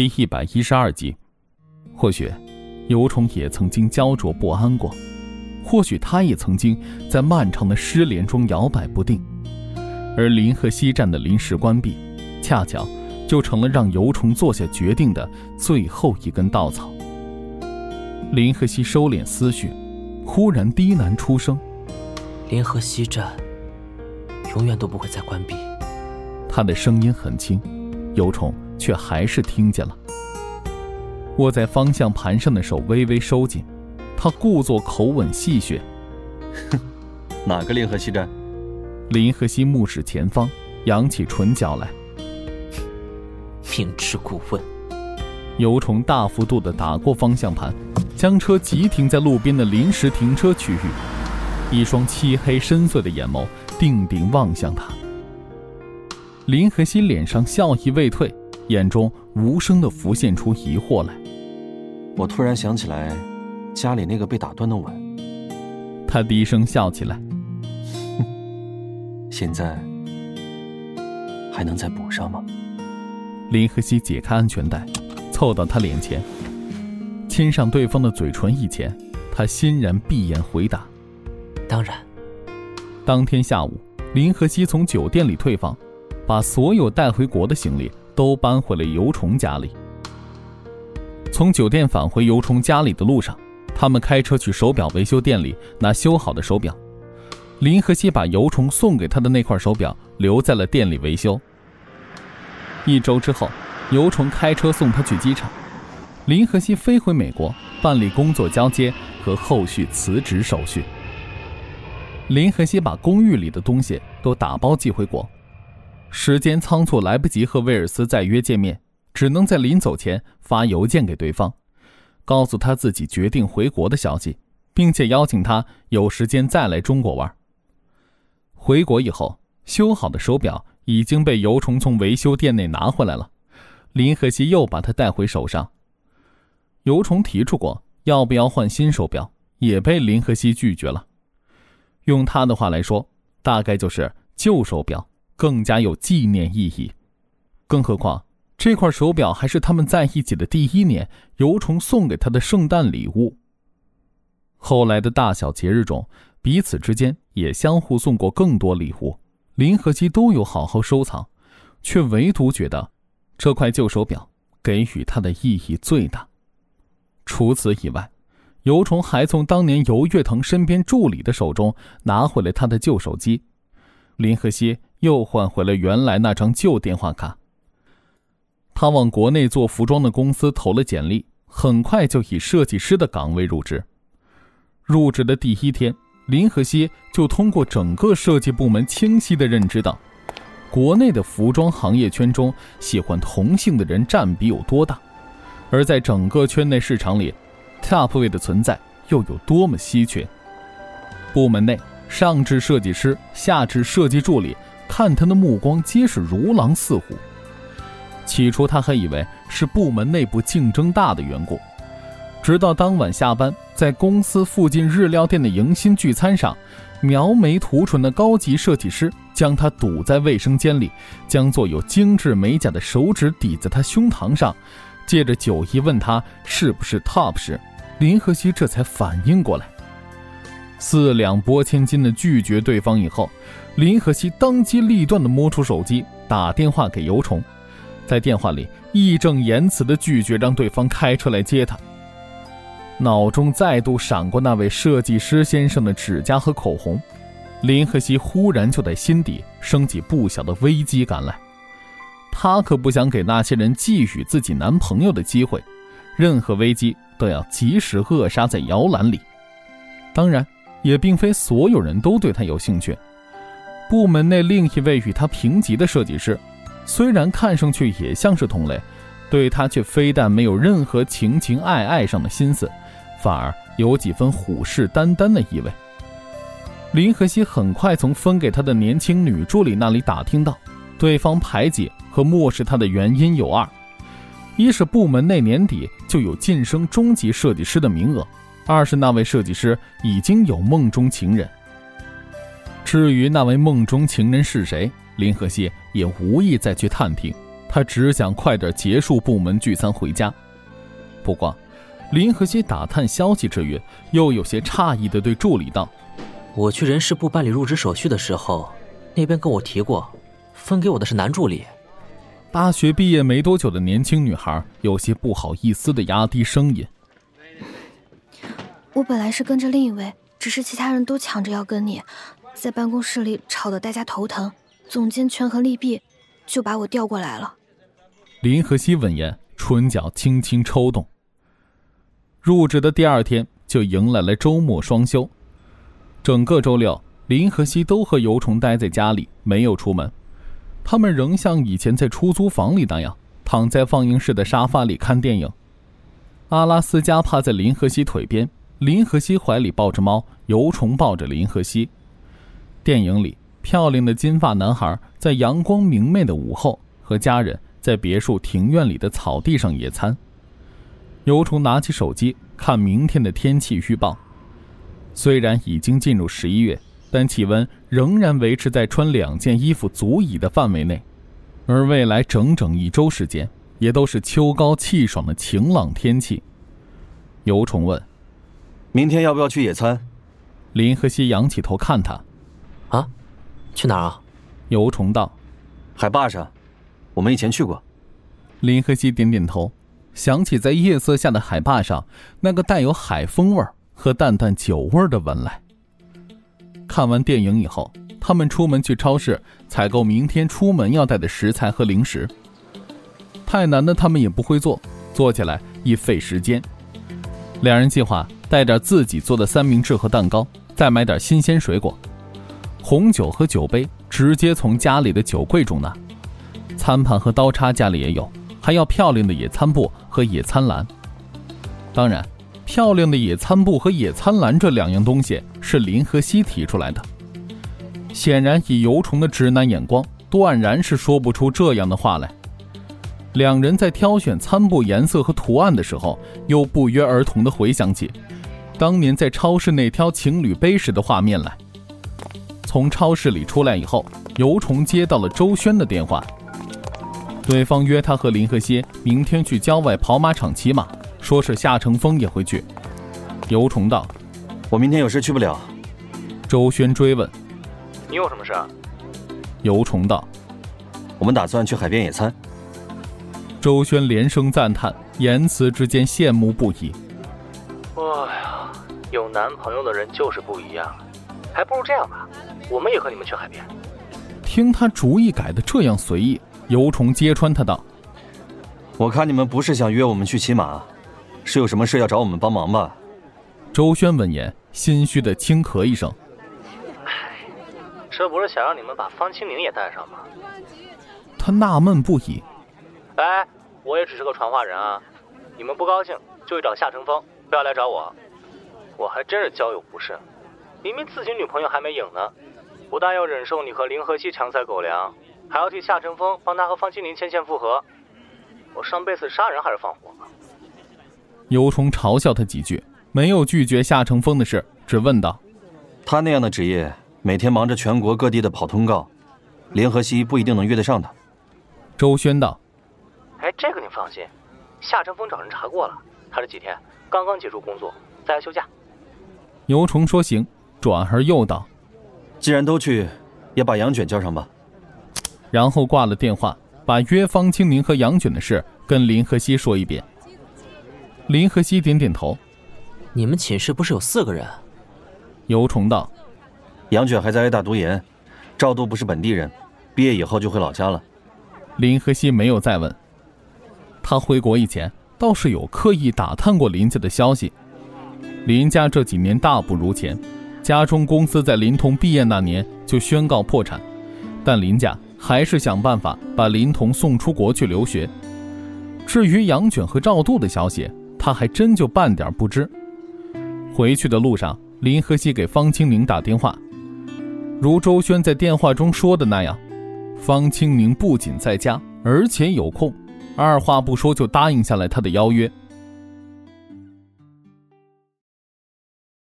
第一百一十二集。或许，尤虫也曾经焦灼不安过，或许他也曾经在漫长的失联中摇摆不定。而临河西站的临时关闭，恰巧就成了让尤虫做下决定的最后一根稻草。林河西收敛思绪，忽然低喃出声：“临河西站永远都不会再关闭。”他的声音很轻，尤虫却还是听见了。握在方向盘上的手微微收紧，他故作口吻戏谑：“哼，哪个林河西站？”林和熙目视前方，扬起唇角来。明知故问。尤虫大幅度的打过方向盘，将车急停在路边的临时停车区域，一双漆黑深邃的眼眸定定望向他。林和熙脸上笑意未退，眼中无声的浮现出疑惑来。我突然想起来，家里那个被打断的吻。他低声笑起来。现在还能再补上吗？林和熙解开安全带，凑到他脸前，亲上对方的嘴唇一前，他欣然闭眼回答：“当然。”当天下午，林和熙从酒店里退房，把所有带回国的行李都搬回了尤虫家里。从酒店返回尤虫家里的路上，他们开车去手表维修店里拿修好的手表。林和熙把尤虫送给他的那块手表留在了店里维修。一周之后，尤虫开车送他去机场，林和熙飞回美国办理工作交接和后续辞职手续。林和熙把公寓里的东西都打包寄回国，时间仓促，来不及和威尔斯再约见面，只能在临走前发邮件给对方，告诉他自己决定回国的消息，并且邀请他有时间再来中国玩。回国以后，修好的手表已经被尤虫从维修店内拿回来了。林和熙又把它带回手上。尤虫提出过要不要换新手表，也被林和熙拒绝了。用他的话来说，大概就是旧手表更加有纪念意义。更何况这块手表还是他们在一起的第一年尤虫送给他的圣诞礼物。后来的大小节日中。彼此之间也相互送过更多礼物，林和熙都有好好收藏，却唯独觉得这块旧手表给予他的意义最大。除此以外，尤虫还从当年尤月腾身边助理的手中拿回了他的旧手机，林和熙又换回了原来那张旧电话卡。他往国内做服装的公司投了简历，很快就以设计师的岗位入职。入职的第一天。林和熙就通过整个设计部门清晰的认知到，国内的服装行业圈中喜欢同性的人占比有多大，而在整个圈内市场里，TOP 位的存在又有多么稀缺。部门内上至设计师，下至设计助理，看他的目光皆是如狼似虎。起初他还以为是部门内部竞争大的缘故。直到当晚下班，在公司附近日料店的迎新聚餐上，描眉涂唇的高级设计师将他堵在卫生间里，将做有精致美甲的手指抵在他胸膛上，借着酒意问他是不是 TOP 时，林和熙这才反应过来，四两拨千斤的拒绝对方以后，林和熙当机立断地摸出手机打电话给尤虫，在电话里义正言辞地拒绝让对方开车来接他。脑中再度闪过那位设计师先生的指甲和口红，林和熙忽然就在心底升起不小的危机感来。他可不想给那些人觊觎自己男朋友的机会，任何危机都要及时扼杀在摇篮里。当然，也并非所有人都对他有兴趣。部门内另一位与他平级的设计师，虽然看上去也像是同类，对他却非但没有任何情情爱爱上的心思。反而有几分虎视眈眈的意味。林和熙很快从分给他的年轻女助理那里打听到，对方排挤和漠视他的原因有二：一是部门内年底就有晋升中级设计师的名额；二是那位设计师已经有梦中情人。至于那位梦中情人是谁，林和熙也无意再去探听，他只想快点结束部门聚餐回家。不过，林和熙打探消息之余，又有些诧异的对助理道：“我去人事部办理入职手续的时候，那边跟我提过，分给我的是男助理。”大学毕业没多久的年轻女孩有些不好意思的压低声音：“我本来是跟着另一位，只是其他人都抢着要跟你，在办公室里吵得大家头疼，总监权衡利弊，就把我调过来了。”林和熙闻言，唇角轻轻抽动。入职的第二天就迎来了周末双休，整个周六，林和熙都和尤虫待在家里，没有出门。他们仍像以前在出租房里那样，躺在放映室的沙发里看电影。阿拉斯加趴在林和熙腿边，林和熙怀里抱着猫，尤虫抱着林和熙。电影里，漂亮的金发男孩在阳光明媚的午后和家人在别墅庭院里的草地上野餐。尤虫拿起手机看明天的天气预报，虽然已经进入十一月，但气温仍然维持在穿两件衣服足矣的范围内，而未来整整一周时间也都是秋高气爽的晴朗天气。尤虫问：“明天要不要去野餐？”林和熙仰起头看他：“啊，去哪儿啊？”尤虫道：“海坝上，我们以前去过。”林和熙点点头。想起在夜色下的海坝上那个带有海风味和淡淡酒味的闻来。看完电影以后，他们出门去超市采购明天出门要带的食材和零食。太难的他们也不会做，做起来亦费时间。两人计划带点自己做的三明治和蛋糕，再买点新鲜水果、红酒和酒杯，直接从家里的酒柜中拿。餐盘和刀叉家里也有。还要漂亮的野餐布和野餐篮。当然，漂亮的野餐布和野餐篮这两样东西是林和熙提出来的。显然，以油虫的直男眼光，断然是说不出这样的话来。两人在挑选餐布颜色和图案的时候，又不约而同地回想起当年在超市内挑情侣杯时的画面来。从超市里出来以后，尤虫接到了周轩的电话。对方约他和林和熙明天去郊外跑马场骑马，说是夏成风也会去。尤虫道：“我明天有事去不了。”周轩追问：“你有什么事？”尤虫道：“我们打算去海边野餐。”周轩连声赞叹，言辞之间羡慕不已。哇，男朋友的人就是不一样，还不如这样吧，我们也和你们去海边。听他主意改的这样随意。尤虫揭穿他道：“我看你们不是想约我们去骑马，是有什么事要找我们帮忙吧？”周轩闻言，心虚的轻咳一声：“哎，这不是想让你们把方清明也带上吗？”他纳闷不已：“哎，我也只是个传话人啊，你们不高兴就去找夏成风，不要来找我。我还真是交友不慎，明明自己女朋友还没影呢，不但要忍受你和林和熙强塞狗粮。”还要替夏晨风帮他和方清宁牵线复合，我上辈子杀人还是放火？尤虫嘲笑他几句，没有拒绝夏成风的事，只问道：“他那样的职业，每天忙着全国各地的跑通告，联合西不一定能约得上他。”周轩道：“哎，这个你放心，夏成风找人查过了，他这几天刚刚结束工作，在家休假。”尤虫说：“行。”转而又道：“既然都去，也把杨卷叫上吧。”然后挂了电话，把约方清明和杨卷的事跟林和熙说一遍。林和熙点点头：“你们寝室不是有四个人？”尤虫道：“杨卷还在挨大读研，赵都不是本地人，毕业以后就回老家了。”林和熙没有再问。他回国以前倒是有刻意打探过林家的消息。林家这几年大不如前，家中公司在林童毕业那年就宣告破产，但林家。还是想办法把林童送出国去留学。至于杨卷和赵度的消息，他还真就半点不知。回去的路上，林和熙给方清宁打电话，如周轩在电话中说的那样，方清宁不仅在家，而且有空，二话不说就答应下来他的邀约。